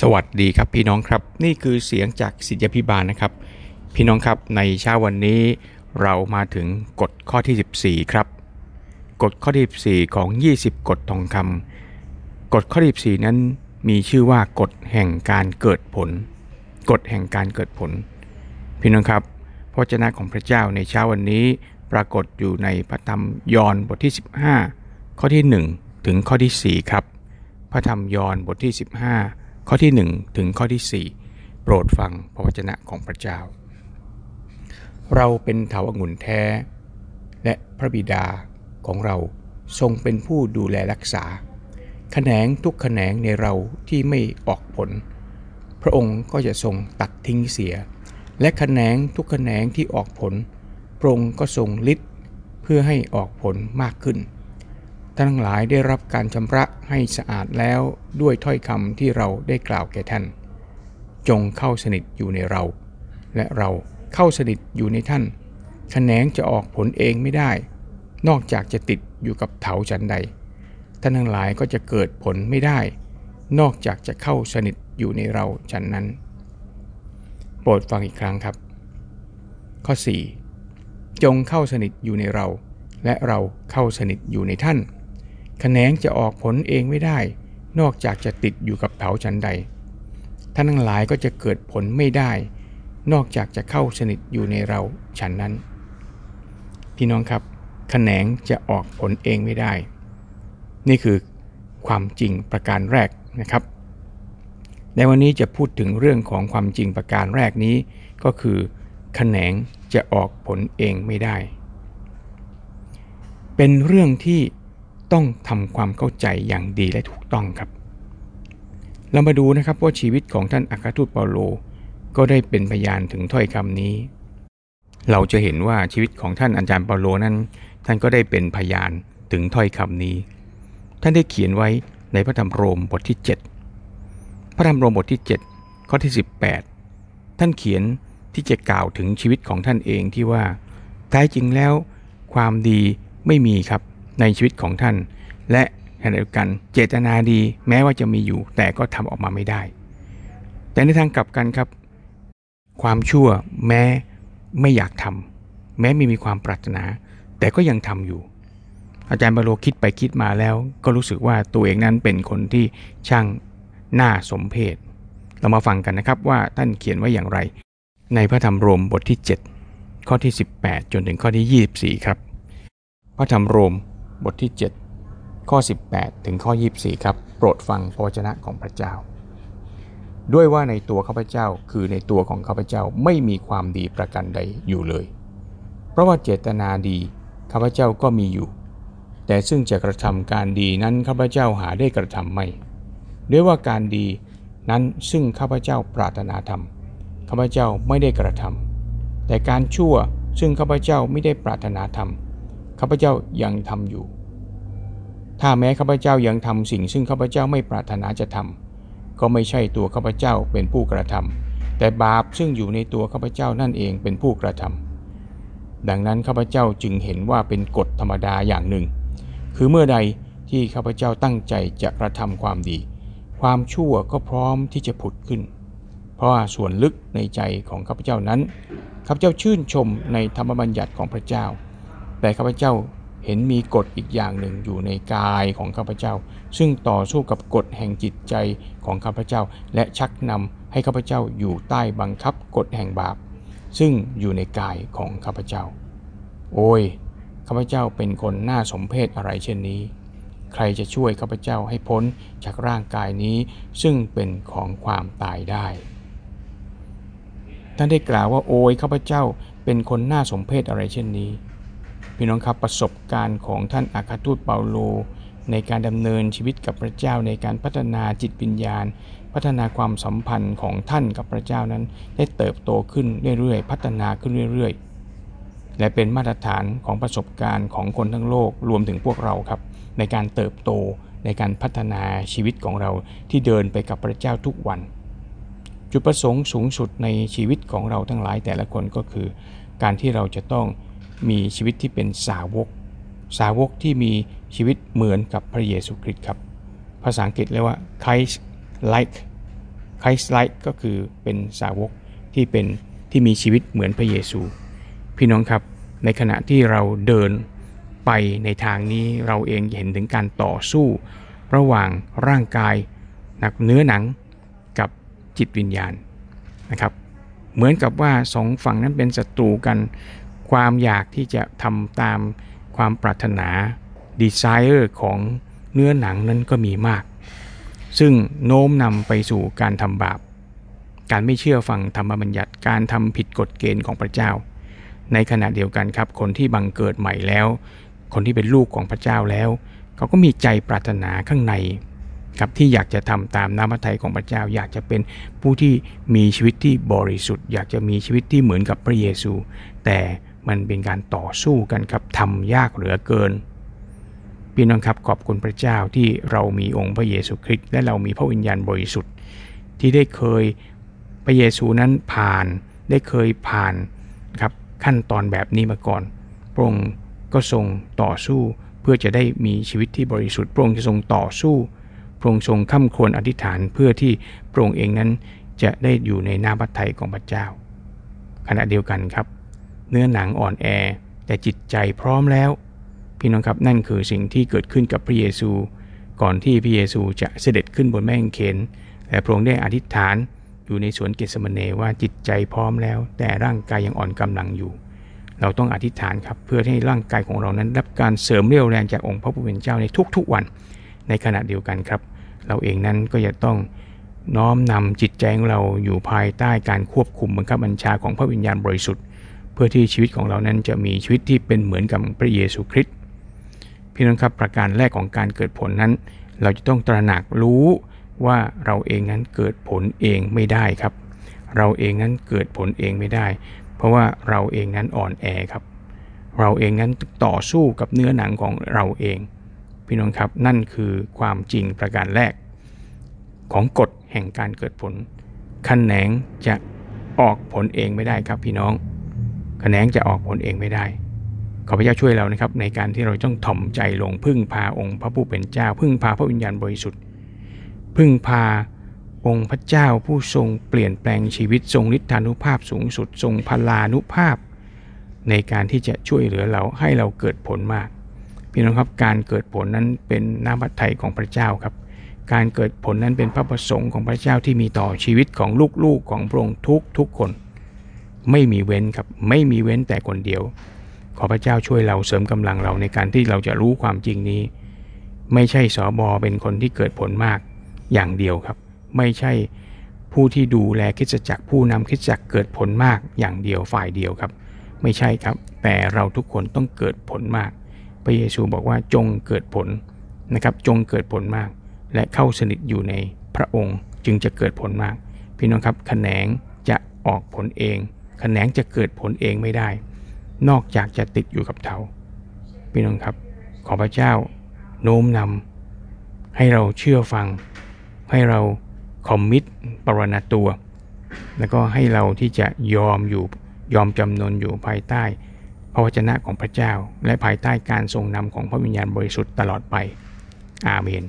สวัสดีครับพี่น้องครับ นี่คือเสียงจากสิทธิพิบาลนะครับ พี่น้องครับในเช้าวันนี้เรามาถึงกฎข้อที่ 14 ครับกฎข้อที่14ของ 20 กฎทองคำกฎข้อที่14นั้นมีชื่อว่ากฎแห่งการเกิดผลกฎแห่งการเกิดผล พี่น้องครับพระเจ้าของพระเจ้าในเช้าวันนี้ปรากฏอยู่ในพระธรรมยอห์นบทที่ 15 ข้อที่ 1 ถึงข้อที่ 4 ครับ พระธรรมยอห์นบทที่ 15 ข้อที่ 1 ถึงข้อที่ 4 โปรดฟังพระวจนะของพระเจ้า เราเป็นเถาอางุ่นแท้ และพระบิดาของเราทรงเป็นผู้ดูแลรักษาแขนงทุกแขนงในเราที่ไม่ออกผล พระองค์ก็จะทรงตัดทิ้งเสีย และแขนงทุกแขนงที่ออกผล พระองค์ก็ทรงฤทธิ์เพื่อให้ออกผลมากขึ้น ท่านทั้งหลายได้รับการชำระให้สะอาดแล้วด้วยถ้อยคำที่เราได้กล่าวแก่ท่าน จงเข้าสนิทอยู่ในเรา และเราเข้าสนิทอยู่ในท่านแขนงจะออกผลเองไม่ได้ นอกจากจะติดอยู่กับเถาฉันใด ท่านทั้งหลายก็จะเกิดผลไม่ได้ นอกจากจะเข้าสนิทอยู่ในเราฉันนั้น โปรดฟังอีกครั้งครับ ข้อ 4 จงเข้าสนิทอยู่ในเรา และเราเข้าสนิทอยู่ในท่าน แขนงจะออกผลเองไม่ได้ นอกจากจะติดอยู่กับเถาชันใด ท่านทั้งหลายก็จะเกิดผลไม่ได้ นอกจากจะเข้าสนิทอยู่ในเราฉันนั้น พี่น้องครับแขนงจะออกผลเองไม่ได้ นี่คือความจริงประการแรกนะครับ ในวันนี้จะพูดถึงเรื่องของความจริงประการแรกนี้ก็คือแขนงจะออกผลเองไม่ได้ เป็นเรื่องที่ ต้องทำความเข้าใจอย่างดีและถูกต้องครับ เรามาดูนะครับว่าชีวิตของท่านอัครทูตเปาโล ก็ได้เป็นพยานถึงถ้อยคำนี้ เราจะเห็นว่าชีวิตของท่านอาจารย์เปาโลนั้น ท่านก็ได้เป็นพยานถึงถ้อยคำนี้ ท่านได้เขียนไว้ในพระธรรมโรมบทที่ 7 พระธรรมโรมบทที่ 7 ข้อที่ 18 ท่านเขียนที่จะกล่าวถึงชีวิตของท่านเองที่ว่าแท้จริงแล้ว ความดีไม่มีครับ ในชีวิตของท่าน และขณะเดียวกันเจตนาดีแม้ว่าจะมีอยู่ แต่ก็ทำออกมาไม่ได้ แต่ในทางกลับกันครับ ความชั่วแม้ไม่อยากทำแม้ไม่มีความปรารถนา แต่ก็ยังทำอยู่ อาจารย์บาโลคิดไปคิดมาแล้ว ก็รู้สึกว่าตัวเองนั้นเป็นคนที่ช่างน่าสมเพชเรามาฟังกันนะครับว่าท่านเขียนไว้อย่างไร ในพระธรรมโรมบทที่ 7 ข้อที่ 18 จนถึงข้อที่ 24 ครับ พระธรรมโรม บทที่ 7 ข้อ 18 ถึงข้อ 24 ครับ โปรดฟังพระวจนะของพระเจ้า ด้วยว่าในตัวข้าพเจ้าคือในตัวของข้าพเจ้าไม่มีความดีประกันใดอยู่เลย เพราะว่าเจตนาดีข้าพเจ้าก็มีอยู่ แต่ซึ่งจะกระทำการดีนั้นข้าพเจ้าหาได้กระทำไม่ด้วยว่าการดีนั้นซึ่งข้าพเจ้าปรารถนาทำข้าพเจ้าไม่ได้กระทำแต่การชั่วซึ่งข้าพเจ้าไม่ได้ปรารถนาทำ ข้าพเจ้ายังทำอยู่ ถ้าแม้ข้าพเจ้ายังทำสิ่ง ซึ่งข้าพเจ้าไม่ปรารถนาจะทำก็ไม่ใช่ตัวข้าพเจ้าเป็นผู้กระทำแต่บาปซึ่งอยู่ในตัวข้าพเจ้านั่นเองเป็นผู้กระทำดังนั้นข้าพเจ้าจึงเห็นว่าเป็นกฎธรรมดาอย่างหนึ่ง คือเมื่อใดที่ข้าพเจ้าตั้งใจจะกระทำความดี ความชั่วก็พร้อมที่จะผุดขึ้น เพราะส่วนลึกในใจของข้าพเจ้านั้นข้าพเจ้าชื่นชมในธรรมบัญญัติของพระเจ้า แต่ข้าพเจ้าเห็นมีกฎอีกอย่างหนึ่งอยู่ในกายของข้าพเจ้า ซึ่งต่อสู้กับกฎแห่งจิตใจของข้าพเจ้า และชักนำให้ข้าพเจ้าอยู่ใต้บังคับกฎแห่งบาป ซึ่งอยู่ในกายของข้าพเจ้า โอ้ยข้าพเจ้าเป็นคนน่าสมเพชอะไรเช่นนี้ ใครจะช่วยข้าพเจ้าให้พ้นจากร่างกายนี้ ซึ่งเป็นของความตายได้ ท่านได้กล่าวว่าโอ้ยข้าพเจ้าเป็นคนน่าสมเพชอะไรเช่นนี้ พี่น้องครับประสบการณ์ของท่านอาคาทูตเปาโล ในการดำเนินชีวิตกับพระเจ้าในการพัฒนาจิตวิญญาณ พัฒนาความสัมพันธ์ของท่านกับพระเจ้านั้น ได้เติบโตขึ้นเรื่อยๆ พัฒนาขึ้นเรื่อยๆ และเป็นมาตรฐานของประสบการณ์ของคนทั้งโลกรวมถึงพวกเราครับ ในการเติบโตในการพัฒนาชีวิตของเราที่เดินไปกับพระเจ้าทุกวัน จุดประสงค์สูงสุดในชีวิตของเราทั้งหลายแต่ละคนก็คือ การที่เราจะต้อง มีชีวิตที่เป็นสาวก สาวกที่มีชีวิตเหมือนกับพระเยซูคริสต์ครับ ภาษาอังกฤษเรียกว่า Christ like คริสไลท์ก็คือเป็นสาวกที่เป็นที่มีชีวิตเหมือนพระเยซู พี่น้องครับในขณะที่เราเดินไปในทางนี้เราเองเห็นถึงการต่อสู้ ระหว่างร่างกายหนักเนื้อหนังกับจิตวิญญาณนะครับ เหมือนกับว่าสองฝั่งนั้นเป็นศัตรูกัน ความอยากที่จะทำตามความปรารถนาดีไซเออร์ของเนื้อหนังนั้นก็มีมาก ซึ่งโน้มนำไปสู่การทำบาป การไม่เชื่อฟังธรรมบัญญัติ การทำผิดกฎเกณฑ์ของพระเจ้า ในขณะเดียวกันครับ คนที่บังเกิดใหม่แล้ว คนที่เป็นลูกของพระเจ้าแล้ว เขาก็มีใจปรารถนาข้างในครับที่อยากจะทำตามน้ำพระทัยของพระเจ้า อยากจะเป็นผู้ที่มีชีวิตที่บริสุทธิ์ อยากจะมีชีวิตที่เหมือนกับพระเยซู แต่ มันเป็นการต่อสู้กันครับทำยากเหลือเกินพี่น้องครับขอบคุณพระเจ้าที่เรามีองค์พระเยซูคริสต์และเรามีพระวิญญาณบริสุทธิ์ ที่ได้เคยพระเยซูนั้นผ่านได้เคยผ่านครับขั้นตอนแบบนี้มาก่อนพระองค์ก็ทรงต่อสู้เพื่อจะได้มีชีวิตที่บริสุทธิ์พระองค์จะทรงต่อสู้พระองค์ทรงข้ามควรอธิษฐานเพื่อที่พระองค์เองนั้นจะได้อยู่ในหน้าพัทไทยของพระเจ้า ขณะเดียวกันครับ เนื้อหนังอ่อนแอ แต่จิตใจพร้อมแล้ว พี่น้องครับนั่นคือสิ่งที่เกิดขึ้นกับพระเยซู ก่อนที่พระเยซูจะเสด็จขึ้นบนแม่งเขนแต่พระองค์ได้อธิษฐานอยู่ในสวนเกสมเนว่าจิตใจพร้อมแล้ว แต่ร่างกายยังอ่อนกำลังอยู่ เราต้องอธิษฐานครับเพื่อให้ร่างกายของเรานั้นรับการเสริมเรี่ยวแรงจากองค์พระผู้เป็นเจ้าในทุกๆวัน ในขณะเดียวกันครับ เราเองนั้นก็จะต้องน้อมนำจิตใจของเราอยู่ภายใต้การควบคุมบังคับบัญชาของพระวิญญาณบริสุทธิ์ เพื่อที่ชีวิตของเรานั้นจะมีชีวิตที่เป็นเหมือนกับพระเยซูคริสต์พี่น้องครับประการแรกของการเกิดผลนั้น เราจะต้องตระหนักรู้ว่าเราเองนั้นเกิดผลเองไม่ได้ครับ เราเองนั้นเกิดผลเองไม่ได้ เพราะว่าเราเองนั้นอ่อนแอครับ เราเองนั้นต่อสู้กับเนื้อหนังของเราเอง พี่น้องครับนั่นคือความจริงประการแรก ของกฎแห่งการเกิดผลขแขนงจะออกผลเองไม่ได้ครับพี่น้อง ขแขนงจะออกผลเองไม่ได้ ขอพระเจ้าช่วยเรานะครับในการที่เราต้องถ่อมใจลงพึ่งพาองค์พระผู้เป็นเจ้า พึ่งพาพระวิญญาณบริสุทธิ์ พึ่งพาองค์พระเจ้าผู้ทรงเปลี่ยนแปลงชีวิตทรงฤทธานุภาพสูงสุด ทรงพลานุภาพ ในการที่จะช่วยเหลือเราให้เราเกิดผลมาก พี่น้องครับการเกิดผลนั้นเป็นน้ำพระทัยของพระเจ้าครับ การเกิดผลนั้นเป็นพระประสงค์ของพระเจ้าที่มีต่อชีวิตของลูกๆของพระองค์ทุกทุกคน ไม่มีเว้นครับไม่มีเว้นแต่คนเดียว ขอพระเจ้าช่วยเราเสริมกำลังเราในการที่เราจะรู้ความจริงนี้ ไม่ใช่สอบอเป็นคนที่เกิดผลมากอย่างเดียวครับ ไม่ใช่ผู้ที่ดูแลคิดจักรผู้นำคิดจักรเกิดผลมากอย่างเดียวฝ่ายเดียวครับ ไม่ใช่ครับ แต่เราทุกคนต้องเกิดผลมาก พระเยซูบอกว่าจงเกิดผลนะครับจงเกิดผลมาก และเข้าสนิทอยู่ในพระองค์จึงจะเกิดผลมาก พี่น้องครับขแขนงจะออกผลเอง แขนงจะเกิดผลเองไม่ได้ นอกจากจะติดอยู่กับเถาพี่น้องครับ ขอพระเจ้าโน้มนำให้เราเชื่อฟัง ให้เราคอมมิตปรณตัว แล้วก็ให้เราที่จะยอมอยู่ยอมจำนนอยู่ภายใต้พระวจนะของพระเจ้า และภายใต้การทรงนำของพระวิญญาณบริสุทธิ์ตลอดไป อาเมน